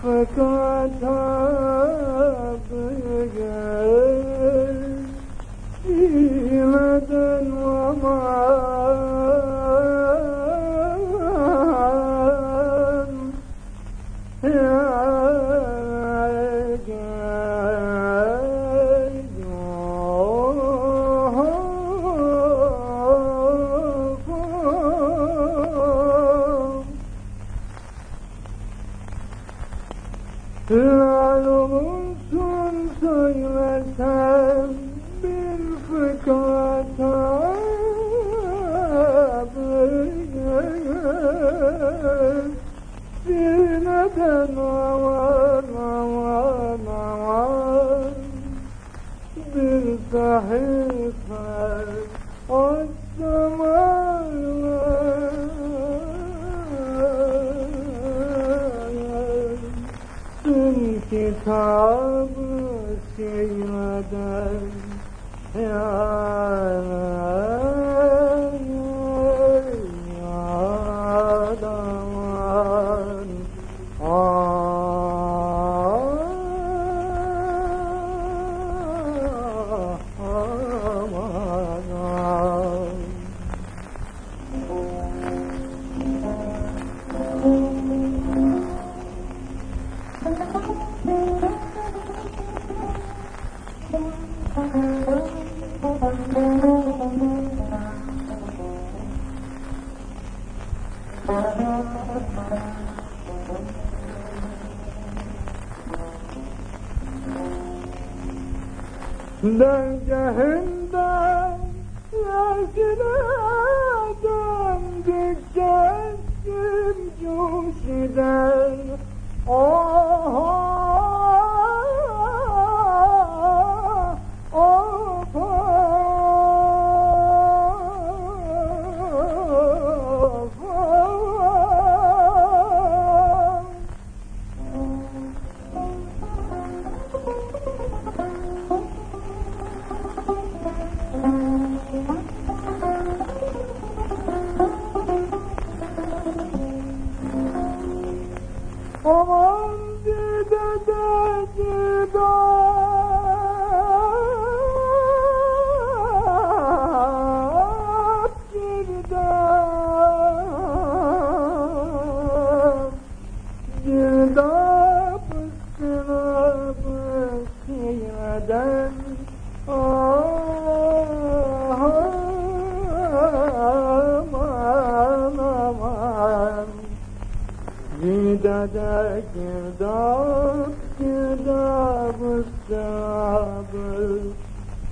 for God's Lal olsun söylersem bir fıkata bir neden aman aman aman bir sahife açsam ağlar. Kitabı silmeden ya Dergahında yaşına döndükçe kim coşuyor Ah, O Vidada girdap girdap ıssabı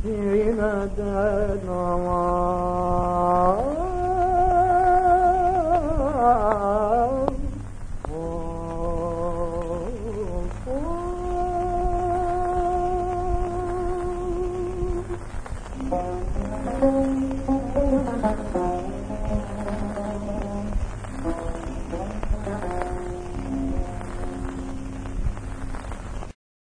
Sineden aman